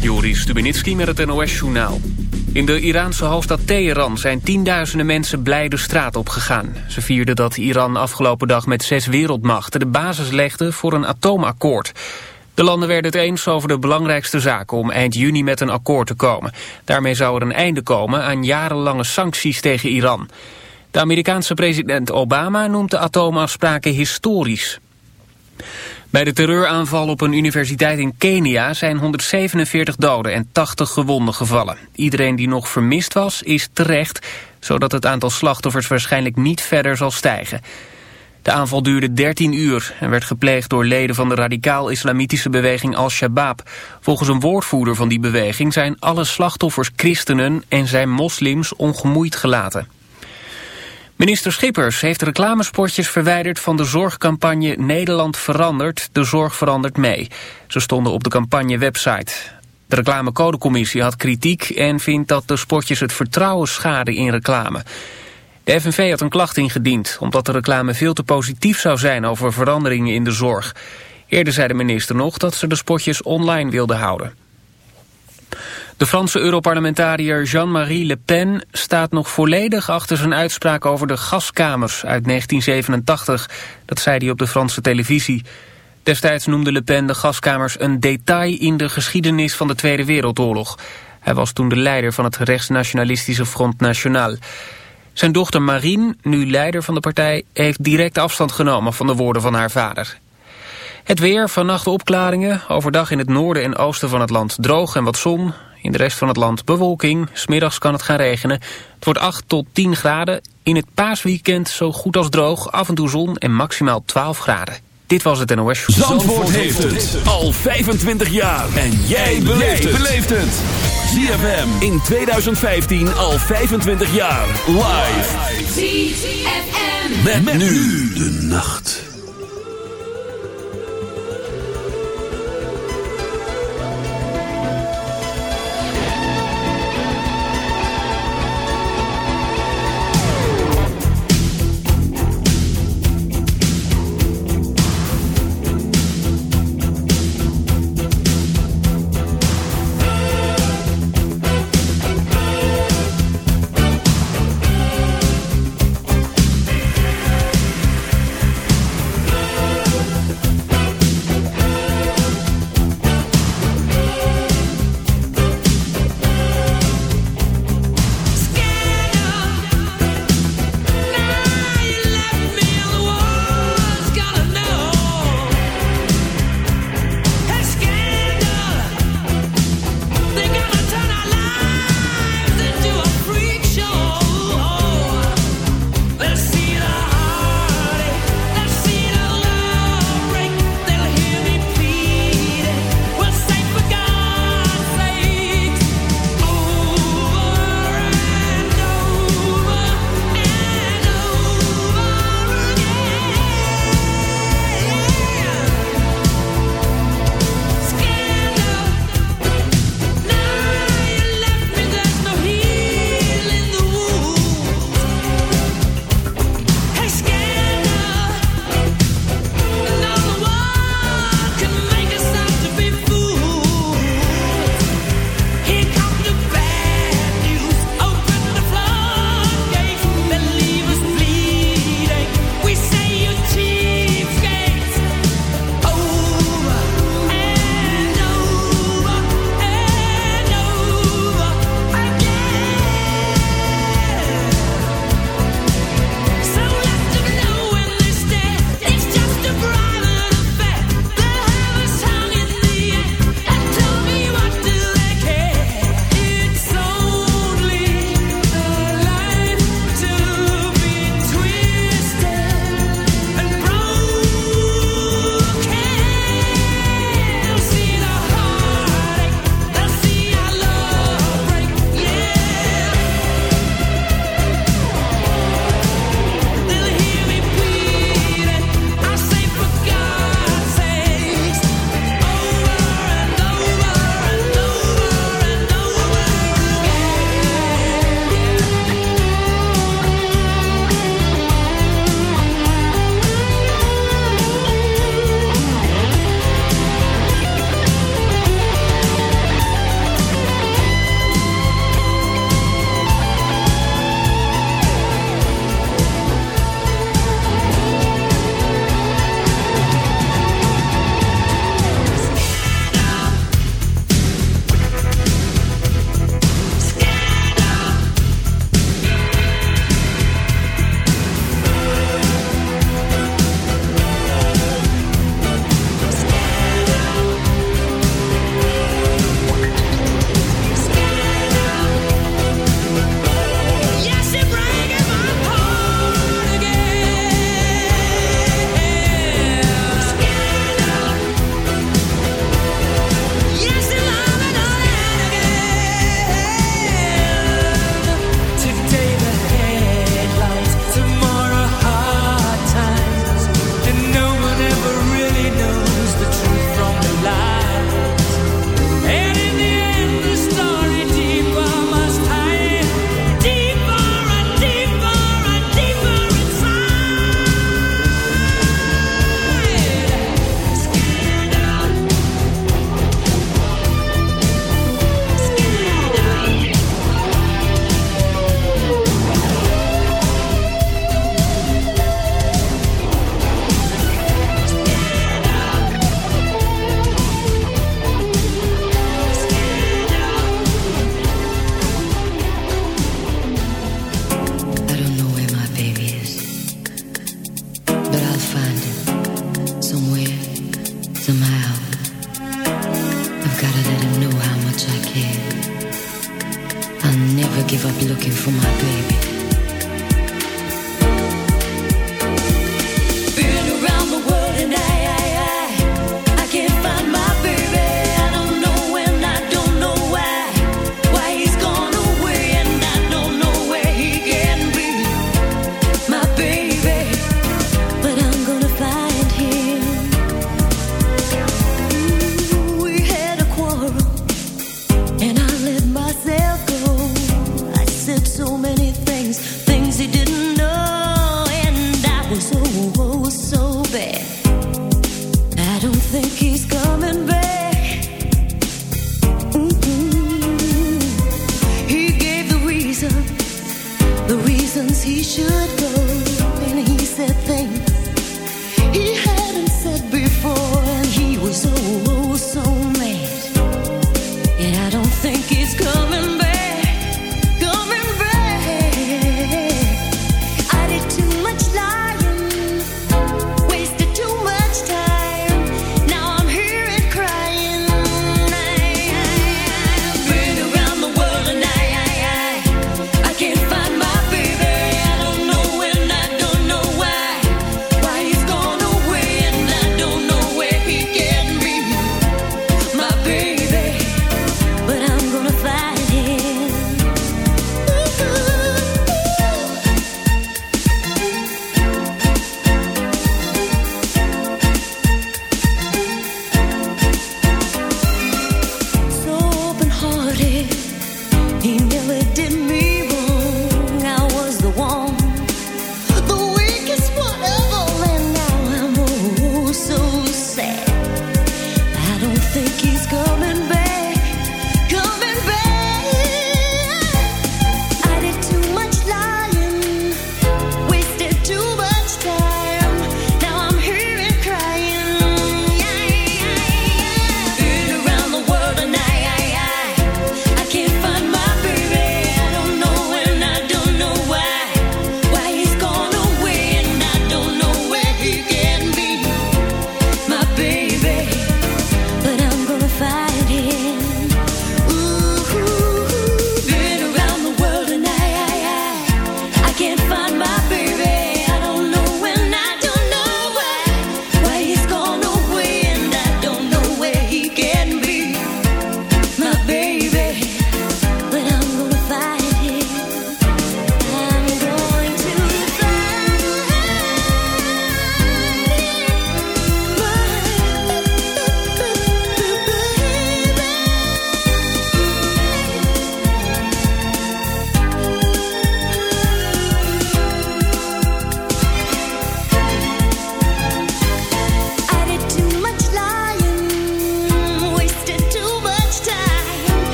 Joris Stubenitski met het NOS-journaal. In de Iraanse hoofdstad Teheran zijn tienduizenden mensen blij de straat opgegaan. Ze vierden dat Iran afgelopen dag met zes wereldmachten de basis legde voor een atoomakkoord. De landen werden het eens over de belangrijkste zaken om eind juni met een akkoord te komen. Daarmee zou er een einde komen aan jarenlange sancties tegen Iran. De Amerikaanse president Obama noemt de atoomafspraken historisch. Bij de terreuraanval op een universiteit in Kenia zijn 147 doden en 80 gewonden gevallen. Iedereen die nog vermist was, is terecht, zodat het aantal slachtoffers waarschijnlijk niet verder zal stijgen. De aanval duurde 13 uur en werd gepleegd door leden van de radicaal-islamitische beweging Al-Shabaab. Volgens een woordvoerder van die beweging zijn alle slachtoffers christenen en zijn moslims ongemoeid gelaten. Minister Schippers heeft reclamespotjes verwijderd van de zorgcampagne Nederland verandert, de zorg verandert mee. Ze stonden op de campagne-website. De reclamecodecommissie had kritiek en vindt dat de spotjes het vertrouwen schaden in reclame. De FNV had een klacht ingediend, omdat de reclame veel te positief zou zijn over veranderingen in de zorg. Eerder zei de minister nog dat ze de spotjes online wilde houden. De Franse Europarlementariër Jean-Marie Le Pen staat nog volledig achter zijn uitspraak over de gaskamers uit 1987. Dat zei hij op de Franse televisie. Destijds noemde Le Pen de gaskamers een detail in de geschiedenis van de Tweede Wereldoorlog. Hij was toen de leider van het rechtsnationalistische Front National. Zijn dochter Marine, nu leider van de partij, heeft direct afstand genomen van de woorden van haar vader. Het weer, vannacht opklaringen, overdag in het noorden en oosten van het land droog en wat zon. In de rest van het land bewolking, smiddags kan het gaan regenen. Het wordt 8 tot 10 graden. In het paasweekend zo goed als droog, af en toe zon en maximaal 12 graden. Dit was het NOS Show. Zandvoort, heeft het al 25 jaar. En jij beleeft het. ZFM in 2015 al 25 jaar. Live. ZFM. Met, met nu de nacht.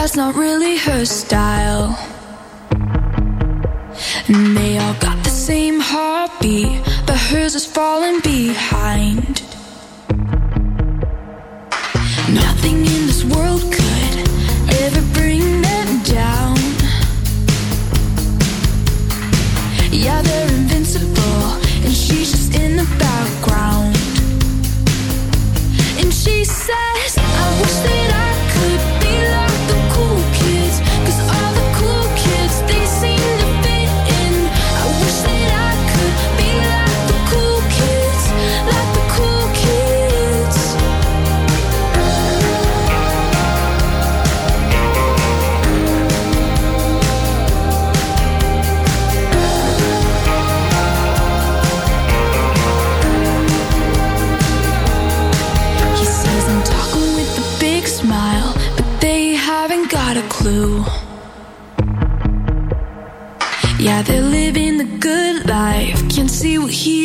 that's not really her style. And they all got the same heartbeat, but hers is falling behind. Nothing in this world could ever bring them down. Yeah,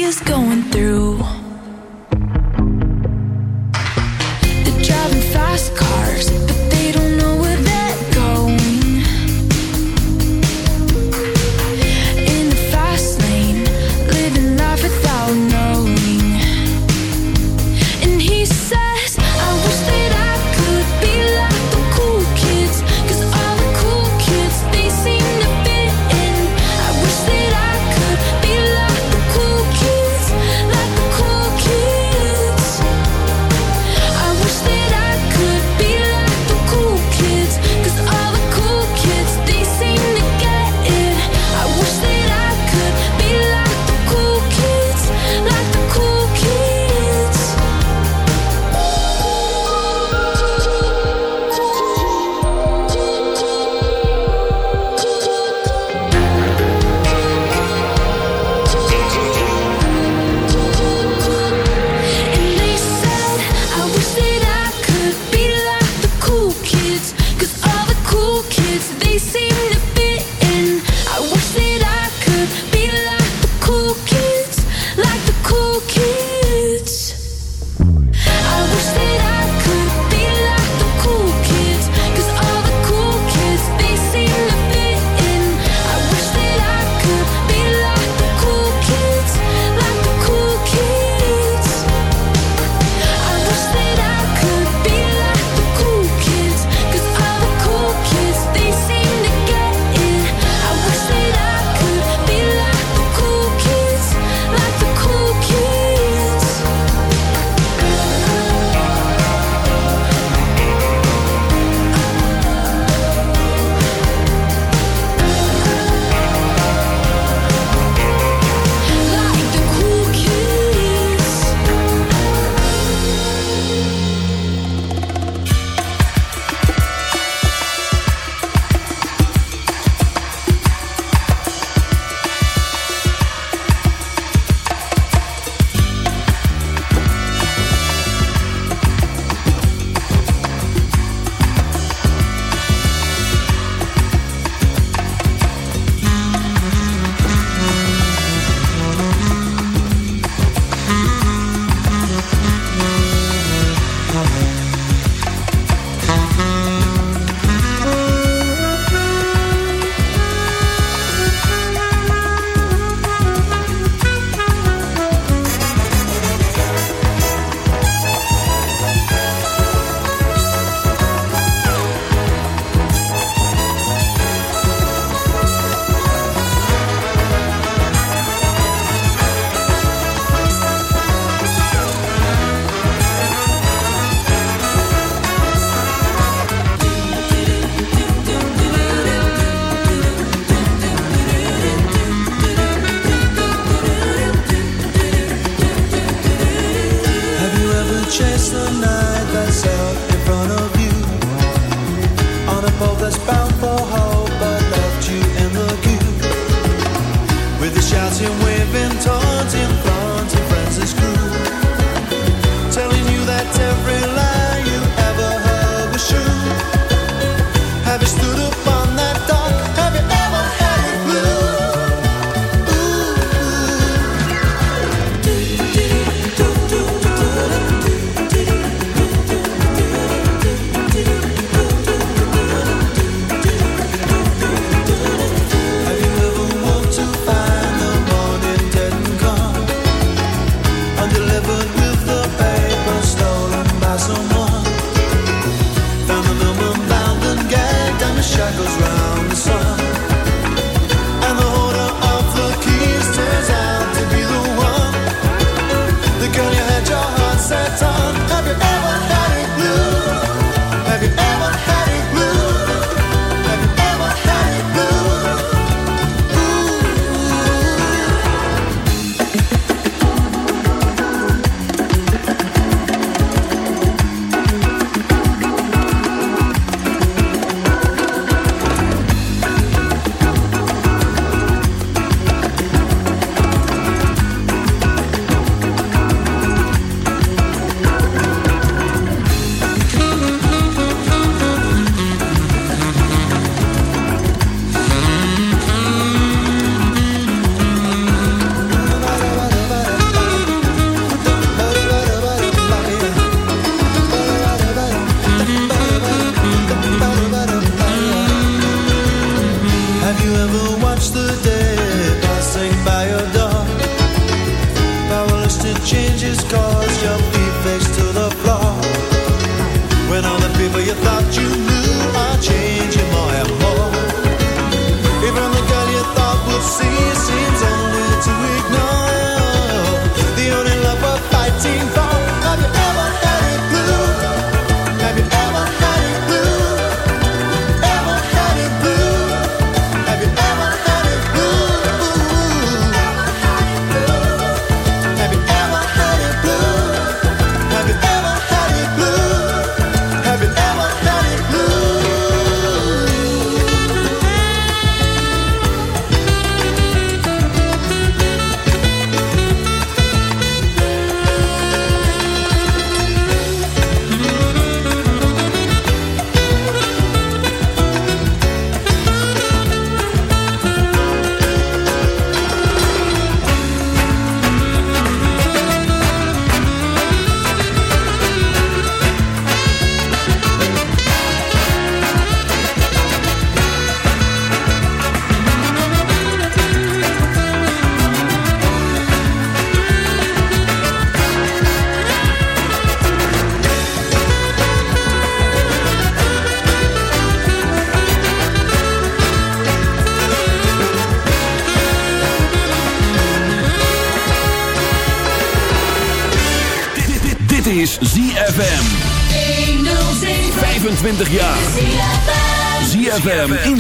is going through.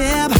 Yeah.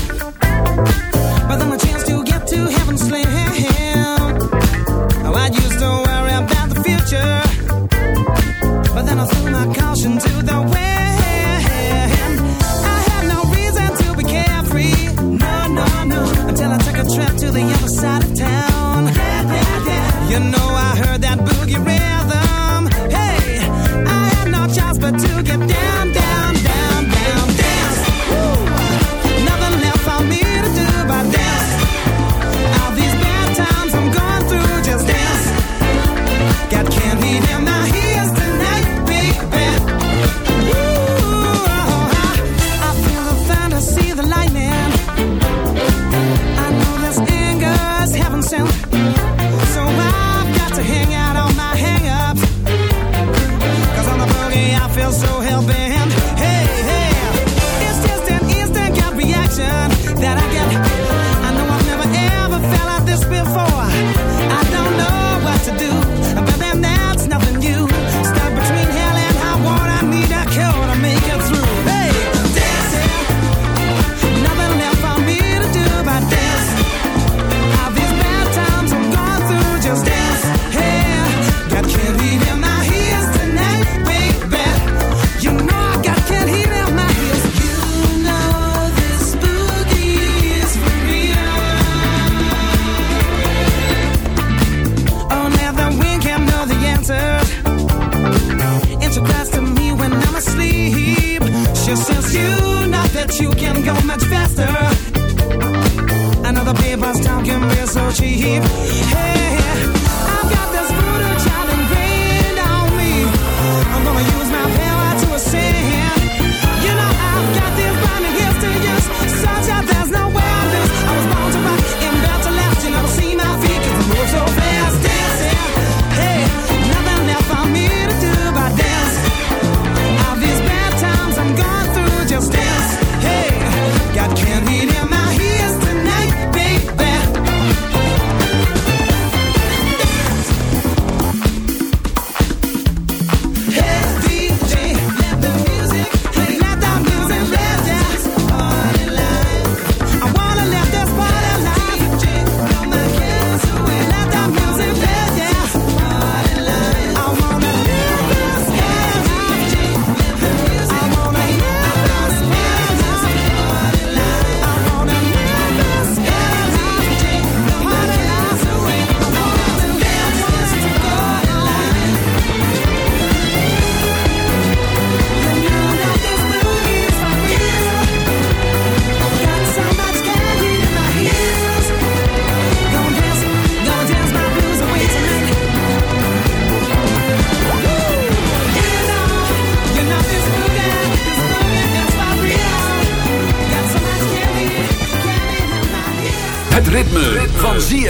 Achieve. Hey.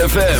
ZFM.